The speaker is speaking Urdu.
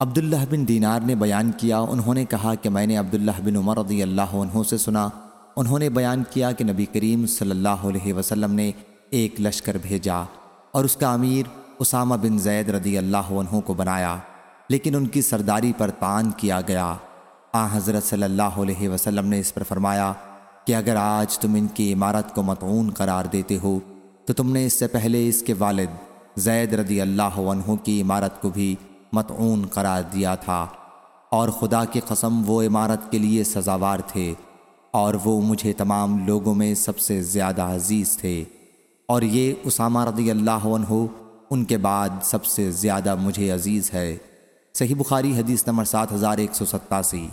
عبداللہ بن دینار نے بیان کیا، انہوں نے کہا کہ میں نے عبداللہ بن عمر رضی اللہ عنہ سے سنا۔ انہوں نے بیان کیا کہ نبی کریم صلی اللہ علیہ وسلم نے ایک لشکر بھیجا اور اس کا امیر اسامہ بن زید رضی اللہ عنہ کو بنایا، لیکن ان کی سرداری پر تان کیا گیا۔ آ، حضرت صلی اللہ علیہ وسلم نے اس پر فرمایا کہ اگر آج تم ان کی عمارت کو متعون قرار دیتے ہو، تو تم نے اس سے پہلے اس کے والد زید رضی اللہ عنہ کی عمارت کو بھی متعون قرار دیا تھا اور خدا کی قسم وہ عمارت کے لیے سزاوار تھے اور وہ مجھے تمام لوگوں میں سب سے زیادہ عزیز تھے اور یہ اسامہ رضی اللہ عنہ ان کے بعد سب سے زیادہ مجھے عزیز ہے۔ صحیح بخاری حدیث نمبر سات ہزار ایک سو ستاسی۔